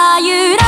らゆら